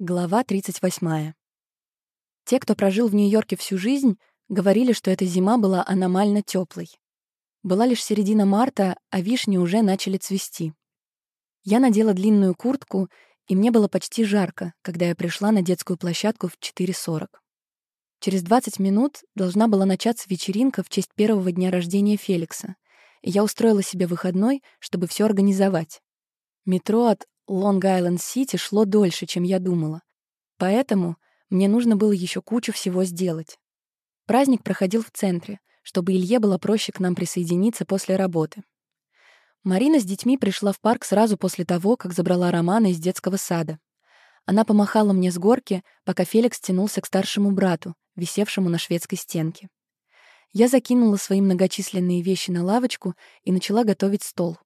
Глава 38. Те, кто прожил в Нью-Йорке всю жизнь, говорили, что эта зима была аномально теплой. Была лишь середина марта, а вишни уже начали цвести. Я надела длинную куртку, и мне было почти жарко, когда я пришла на детскую площадку в 4.40. Через 20 минут должна была начаться вечеринка в честь первого дня рождения Феликса, и я устроила себе выходной, чтобы все организовать. Метро от Лонг-Айленд-Сити шло дольше, чем я думала. Поэтому мне нужно было еще кучу всего сделать. Праздник проходил в центре, чтобы Илье было проще к нам присоединиться после работы. Марина с детьми пришла в парк сразу после того, как забрала Романа из детского сада. Она помахала мне с горки, пока Феликс тянулся к старшему брату, висевшему на шведской стенке. Я закинула свои многочисленные вещи на лавочку и начала готовить стол.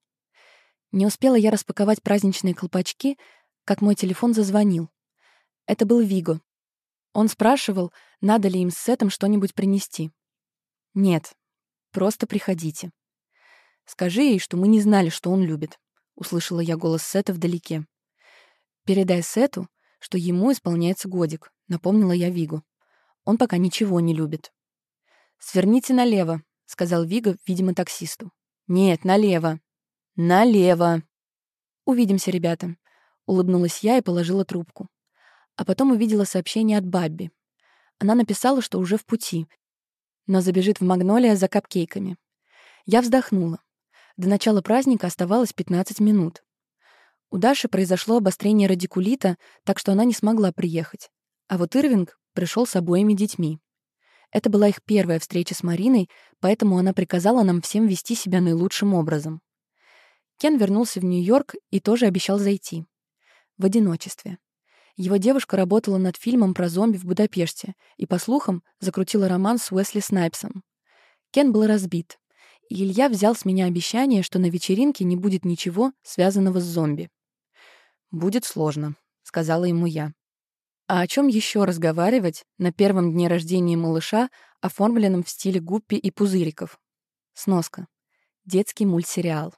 Не успела я распаковать праздничные колпачки, как мой телефон зазвонил. Это был Виго. Он спрашивал, надо ли им с Сетом что-нибудь принести. «Нет, просто приходите. Скажи ей, что мы не знали, что он любит», — услышала я голос Сета вдалеке. «Передай Сету, что ему исполняется годик», — напомнила я Вигу. «Он пока ничего не любит». «Сверните налево», — сказал Виго, видимо, таксисту. «Нет, налево», «Налево!» «Увидимся, ребята», — улыбнулась я и положила трубку. А потом увидела сообщение от Бабби. Она написала, что уже в пути, но забежит в Магнолия за капкейками. Я вздохнула. До начала праздника оставалось 15 минут. У Даши произошло обострение радикулита, так что она не смогла приехать. А вот Ирвинг пришел с обоими детьми. Это была их первая встреча с Мариной, поэтому она приказала нам всем вести себя наилучшим образом. Кен вернулся в Нью-Йорк и тоже обещал зайти. В одиночестве. Его девушка работала над фильмом про зомби в Будапеште и, по слухам, закрутила роман с Уэсли Снайпсом. Кен был разбит, и Илья взял с меня обещание, что на вечеринке не будет ничего, связанного с зомби. «Будет сложно», — сказала ему я. А о чем еще разговаривать на первом дне рождения малыша, оформленном в стиле гуппи и пузыриков? Сноска. Детский мультсериал.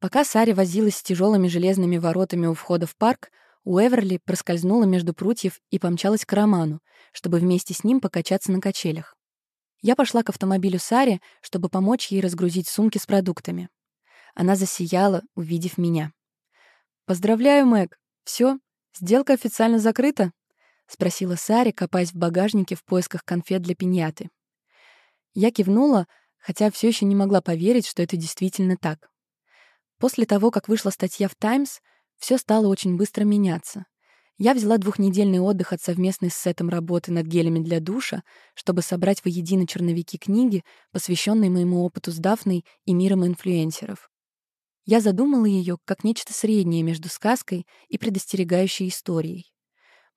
Пока Сари возилась с тяжелыми железными воротами у входа в парк, Уэверли проскользнула между прутьев и помчалась к Роману, чтобы вместе с ним покачаться на качелях. Я пошла к автомобилю Сари, чтобы помочь ей разгрузить сумки с продуктами. Она засияла, увидев меня. «Поздравляю, Мэг. Все, сделка официально закрыта?» — спросила Сари, копаясь в багажнике в поисках конфет для пиньяты. Я кивнула, хотя все еще не могла поверить, что это действительно так. После того, как вышла статья в «Таймс», все стало очень быстро меняться. Я взяла двухнедельный отдых от совместной с Сетом работы над гелями для душа, чтобы собрать воедино черновики книги, посвященной моему опыту с Дафной и миром инфлюенсеров. Я задумала ее как нечто среднее между сказкой и предостерегающей историей.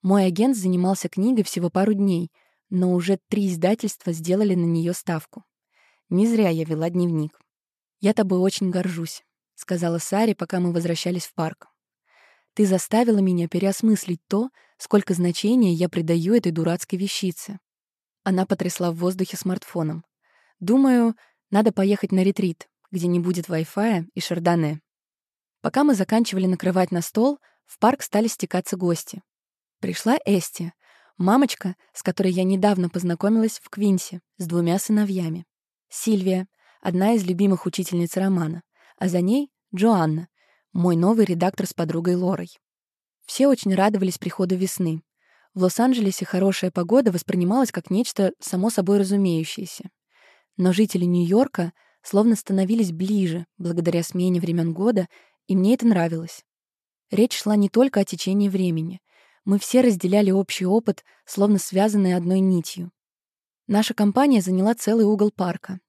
Мой агент занимался книгой всего пару дней, но уже три издательства сделали на нее ставку. Не зря я вела дневник. Я тобой очень горжусь сказала Саре, пока мы возвращались в парк. Ты заставила меня переосмыслить то, сколько значения я придаю этой дурацкой вещице. Она потрясла в воздухе смартфоном. Думаю, надо поехать на ретрит, где не будет Wi-Fi и шардоне. Пока мы заканчивали накрывать на стол, в парк стали стекаться гости. Пришла Эсти, мамочка, с которой я недавно познакомилась в Квинсе, с двумя сыновьями. Сильвия, одна из любимых учительниц романа а за ней — Джоанна, мой новый редактор с подругой Лорой. Все очень радовались приходу весны. В Лос-Анджелесе хорошая погода воспринималась как нечто само собой разумеющееся. Но жители Нью-Йорка словно становились ближе благодаря смене времен года, и мне это нравилось. Речь шла не только о течении времени. Мы все разделяли общий опыт, словно связанные одной нитью. Наша компания заняла целый угол парка,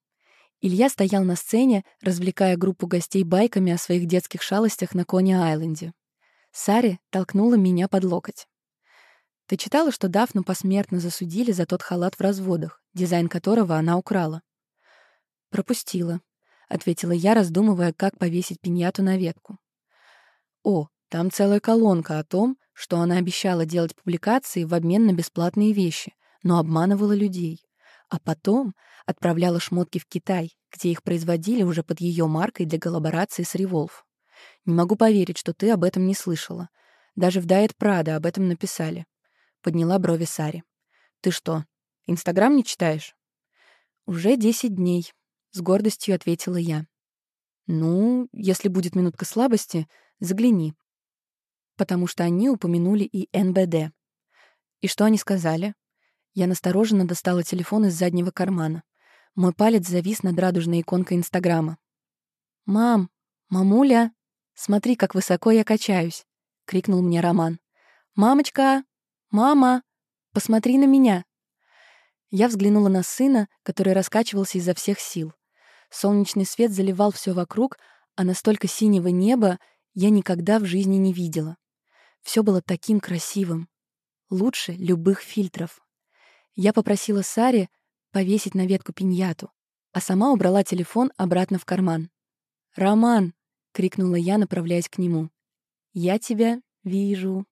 Илья стоял на сцене, развлекая группу гостей байками о своих детских шалостях на Кони-Айленде. Сари толкнула меня под локоть. «Ты читала, что Дафну посмертно засудили за тот халат в разводах, дизайн которого она украла?» «Пропустила», — ответила я, раздумывая, как повесить пиньяту на ветку. «О, там целая колонка о том, что она обещала делать публикации в обмен на бесплатные вещи, но обманывала людей а потом отправляла шмотки в Китай, где их производили уже под ее маркой для коллаборации с Revolve. Не могу поверить, что ты об этом не слышала. Даже в Diet Prada об этом написали. Подняла брови Сари. «Ты что, Инстаграм не читаешь?» «Уже десять дней», — с гордостью ответила я. «Ну, если будет минутка слабости, загляни». Потому что они упомянули и НБД. И что они сказали? Я настороженно достала телефон из заднего кармана. Мой палец завис над радужной иконкой Инстаграма. «Мам! Мамуля! Смотри, как высоко я качаюсь!» — крикнул мне Роман. «Мамочка! Мама! Посмотри на меня!» Я взглянула на сына, который раскачивался изо всех сил. Солнечный свет заливал все вокруг, а настолько синего неба я никогда в жизни не видела. Все было таким красивым. Лучше любых фильтров. Я попросила Саре повесить на ветку пиньяту, а сама убрала телефон обратно в карман. «Роман!» — крикнула я, направляясь к нему. «Я тебя вижу».